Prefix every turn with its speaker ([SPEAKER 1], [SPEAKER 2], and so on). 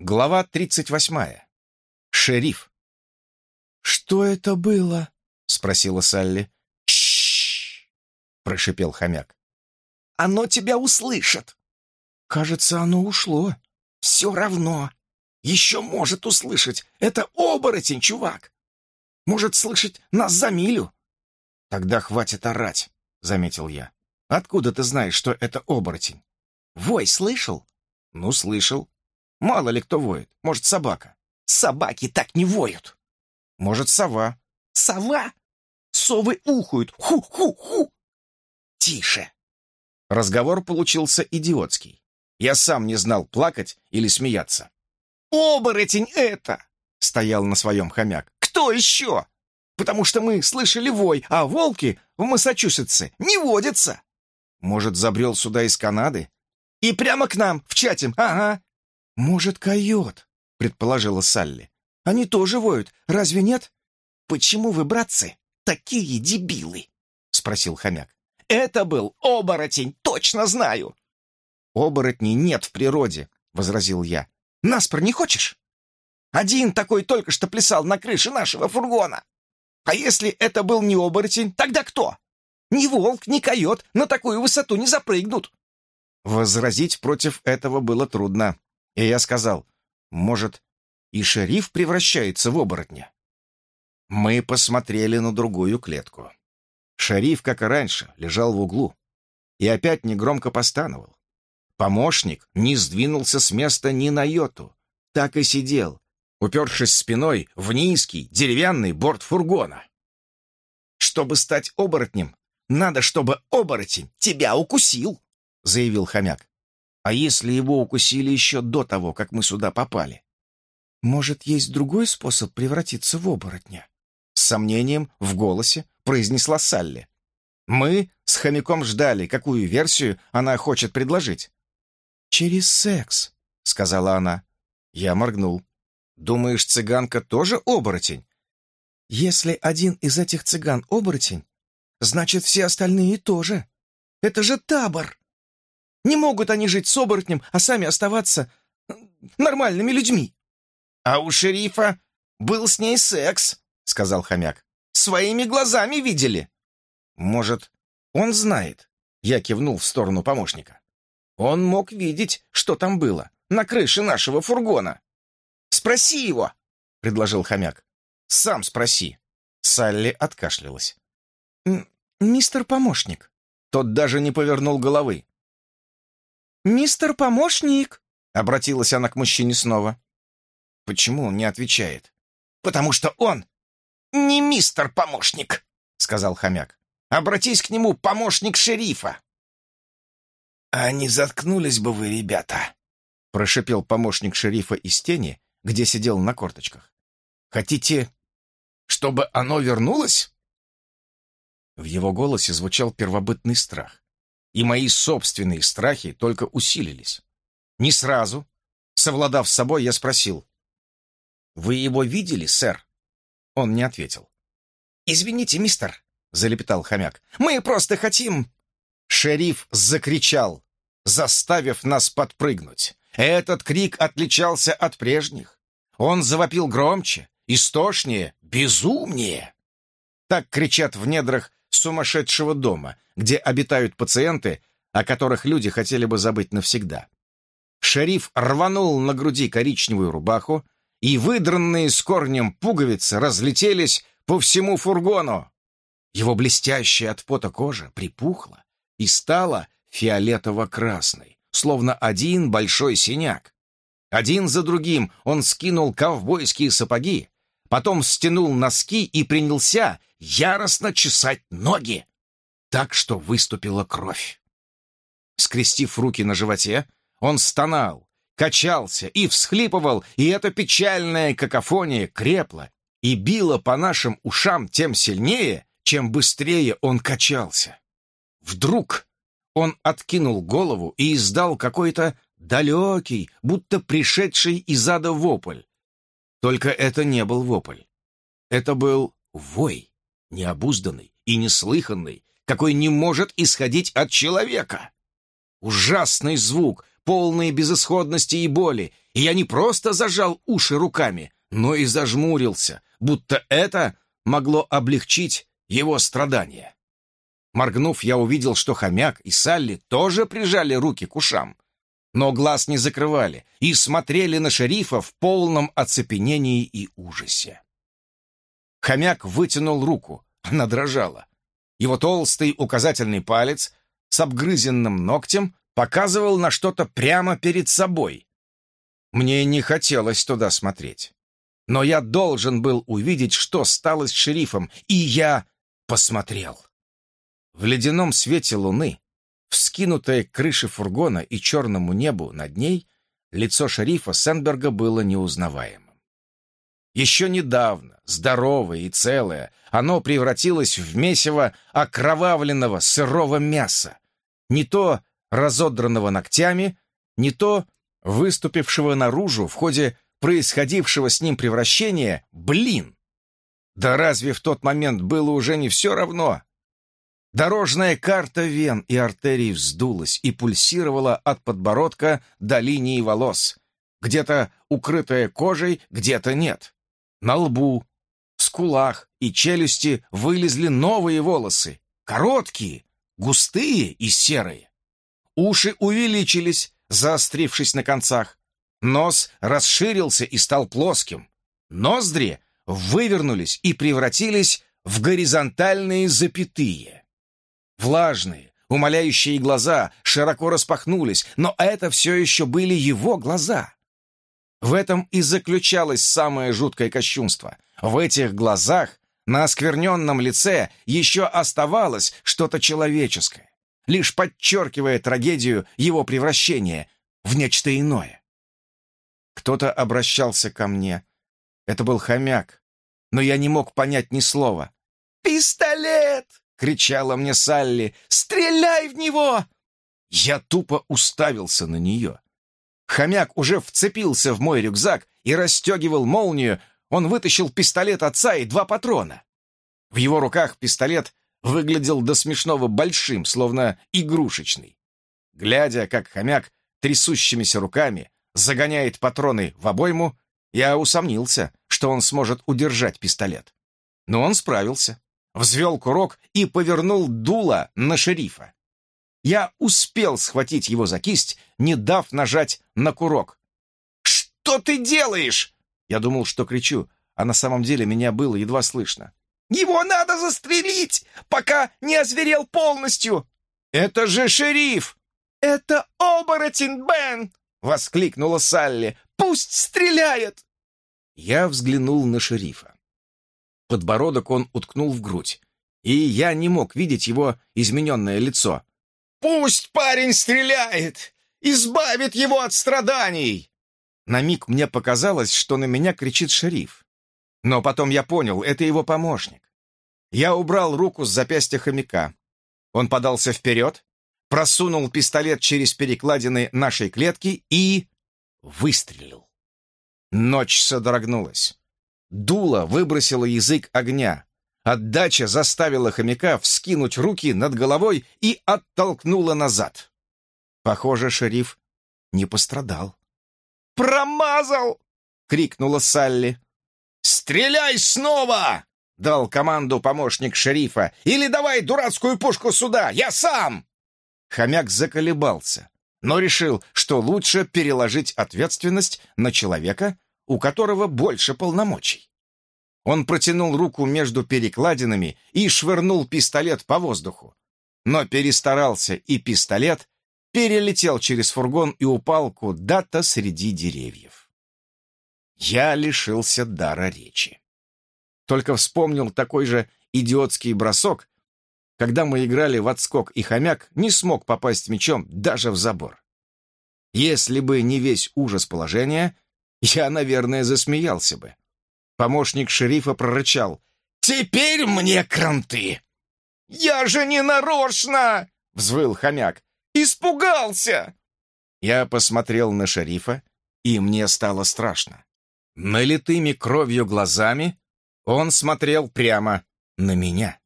[SPEAKER 1] Глава 38. Шериф.
[SPEAKER 2] «Что это было?»
[SPEAKER 1] — спросила Салли.
[SPEAKER 2] «Чш!»
[SPEAKER 1] — прошипел хомяк.
[SPEAKER 2] «Оно тебя услышит!»
[SPEAKER 1] «Кажется, оно ушло».
[SPEAKER 2] «Все равно. Еще может услышать. Это оборотень, чувак. Может слышать нас за милю».
[SPEAKER 1] «Тогда хватит орать», — заметил я. «Откуда ты знаешь, что это оборотень?»
[SPEAKER 2] «Вой слышал?»
[SPEAKER 1] «Ну, слышал. Мало ли кто воет. Может, собака.
[SPEAKER 2] Собаки так не воют.
[SPEAKER 1] Может, сова.
[SPEAKER 2] Сова? Совы ухают. Ху-ху-ху. Тише.
[SPEAKER 1] Разговор получился идиотский. Я сам не знал, плакать или смеяться.
[SPEAKER 2] «Оборотень это!»
[SPEAKER 1] — стоял на своем хомяк.
[SPEAKER 2] «Кто еще? Потому что мы слышали вой, а волки в Массачусетсе не водятся!»
[SPEAKER 1] «Может, забрел сюда из Канады?»
[SPEAKER 2] «И прямо к нам, в чате, ага!»
[SPEAKER 1] «Может, койот?» — предположила Салли. «Они тоже воют, разве нет?»
[SPEAKER 2] «Почему вы, братцы, такие дебилы?» — спросил хомяк.
[SPEAKER 1] «Это был оборотень, точно знаю!» «Оборотней нет в природе», — возразил я.
[SPEAKER 2] «Наспор не хочешь? Один такой только что плясал на крыше нашего фургона. А если это был не оборотень, тогда кто? Ни волк, ни койот на такую высоту не запрыгнут».
[SPEAKER 1] Возразить против этого было трудно. И я сказал, может, и шериф превращается в оборотня? Мы посмотрели на другую клетку. Шериф, как и раньше, лежал в углу и опять негромко постановал. Помощник не сдвинулся с места ни на йоту, так и сидел, упершись спиной в низкий деревянный борт фургона.
[SPEAKER 2] «Чтобы стать оборотнем, надо, чтобы оборотень тебя укусил», — заявил хомяк.
[SPEAKER 1] А если его укусили еще до того, как мы сюда попали?
[SPEAKER 2] Может, есть другой способ превратиться в оборотня?
[SPEAKER 1] С сомнением в голосе произнесла Салли. Мы с хомяком ждали, какую версию она хочет предложить.
[SPEAKER 2] «Через секс», — сказала она.
[SPEAKER 1] Я моргнул. «Думаешь, цыганка тоже оборотень?»
[SPEAKER 2] «Если один из этих цыган оборотень, значит, все остальные тоже. Это же табор!» Не могут они жить с оборотнем, а сами оставаться нормальными людьми.
[SPEAKER 1] А у шерифа был с ней секс, сказал хомяк. Своими глазами видели. Может, он знает? Я кивнул в сторону помощника. Он мог видеть, что там было, на крыше нашего фургона.
[SPEAKER 2] «Спроси его», — предложил хомяк.
[SPEAKER 1] «Сам спроси». Салли откашлялась.
[SPEAKER 2] «Мистер помощник».
[SPEAKER 1] Тот даже не повернул головы.
[SPEAKER 2] «Мистер помощник!»
[SPEAKER 1] — обратилась она к мужчине снова. «Почему он не отвечает?»
[SPEAKER 2] «Потому что он не мистер помощник!» — сказал хомяк. «Обратись к нему, помощник шерифа!»
[SPEAKER 1] «А не заткнулись бы вы, ребята!» — прошипел помощник шерифа из тени, где сидел на корточках. «Хотите, чтобы оно вернулось?» В его голосе звучал первобытный страх и мои собственные страхи только усилились. Не сразу, совладав с собой, я спросил. «Вы его видели, сэр?» Он не ответил.
[SPEAKER 2] «Извините, мистер», — залепетал хомяк. «Мы просто хотим...»
[SPEAKER 1] Шериф закричал, заставив нас подпрыгнуть. Этот крик отличался от прежних. Он завопил громче, истошнее, безумнее. Так кричат в недрах сумасшедшего дома, где обитают пациенты, о которых люди хотели бы забыть навсегда. Шериф рванул на груди коричневую рубаху, и выдранные с корнем пуговицы разлетелись по всему фургону. Его блестящая от пота кожа припухла и стала фиолетово-красной, словно один большой синяк. Один за другим он скинул ковбойские сапоги, потом стянул носки и принялся яростно чесать ноги, так что выступила кровь. Скрестив руки на животе, он стонал, качался и всхлипывал, и эта печальная какофония крепла и била по нашим ушам тем сильнее, чем быстрее он качался. Вдруг он откинул голову и издал какой-то далекий, будто пришедший из ада вопль. Только это не был вопль. Это был вой, необузданный и неслыханный, какой не может исходить от человека. Ужасный звук, полной безысходности и боли, и я не просто зажал уши руками, но и зажмурился, будто это могло облегчить его страдания. Моргнув, я увидел, что хомяк и Салли тоже прижали руки к ушам, но глаз не закрывали и смотрели на шерифа в полном оцепенении и ужасе. Хомяк вытянул руку, она дрожала. Его толстый указательный палец с обгрызенным ногтем показывал на что-то прямо перед собой. Мне не хотелось туда смотреть. Но я должен был увидеть, что стало с шерифом, и я посмотрел. В ледяном свете луны, вскинутое к крыше фургона и черному небу над ней, лицо шерифа Сенберга было неузнаваемым. Еще недавно, здоровое и целое, оно превратилось в месиво окровавленного сырого мяса, не то разодранного ногтями, не то выступившего наружу в ходе происходившего с ним превращения, блин! Да разве в тот момент было уже не все равно? Дорожная карта вен и артерий вздулась и пульсировала от подбородка до линии волос, где-то укрытая кожей, где-то нет. На лбу, скулах и челюсти вылезли новые волосы, короткие, густые и серые. Уши увеличились, заострившись на концах. Нос расширился и стал плоским. Ноздри вывернулись и превратились в горизонтальные запятые. Влажные, умоляющие глаза широко распахнулись, но это все еще были его глаза. В этом и заключалось самое жуткое кощунство. В этих глазах на оскверненном лице еще оставалось что-то человеческое, лишь подчеркивая трагедию его превращения в нечто иное. Кто-то обращался ко мне. Это был хомяк, но я не мог понять ни слова. «Пистолет!» — кричала мне Салли. «Стреляй в него!» Я тупо уставился на нее. Хомяк уже вцепился в мой рюкзак и расстегивал молнию. Он вытащил пистолет отца и два патрона. В его руках пистолет выглядел до смешного большим, словно игрушечный. Глядя, как хомяк трясущимися руками загоняет патроны в обойму, я усомнился, что он сможет удержать пистолет. Но он справился, взвел курок и повернул дуло на шерифа. Я успел схватить его за кисть, не дав нажать на курок. «Что ты делаешь?» Я думал, что кричу, а на самом деле меня было едва слышно. «Его надо застрелить, пока не озверел полностью!» «Это же шериф!» «Это оборотень, Бен!» — воскликнула Салли. «Пусть стреляет!» Я взглянул на шерифа. Подбородок он уткнул в грудь, и я не мог видеть его измененное лицо. «Пусть парень стреляет! Избавит его от страданий!» На миг мне показалось, что на меня кричит шериф. Но потом я понял, это его помощник. Я убрал руку с запястья хомяка. Он подался вперед, просунул пистолет через перекладины нашей клетки и... выстрелил. Ночь содрогнулась. Дуло выбросило язык огня. Отдача заставила хомяка вскинуть руки над головой и оттолкнула назад. Похоже, шериф не пострадал. «Промазал!» — крикнула Салли. «Стреляй снова!» — дал команду помощник шерифа. «Или давай дурацкую пушку сюда, я сам!» Хомяк заколебался, но решил, что лучше переложить ответственность на человека, у которого больше полномочий. Он протянул руку между перекладинами и швырнул пистолет по воздуху. Но перестарался, и пистолет перелетел через фургон и упал куда-то среди деревьев. Я лишился дара речи. Только вспомнил такой же идиотский бросок, когда мы играли в отскок, и хомяк не смог попасть мячом даже в забор. Если бы не весь ужас положения, я, наверное, засмеялся бы. Помощник шерифа прорычал. «Теперь мне кранты!» «Я же не нарочно!» — взвыл хомяк. «Испугался!» Я посмотрел на шерифа, и мне стало страшно. Налитыми кровью глазами он смотрел прямо на меня.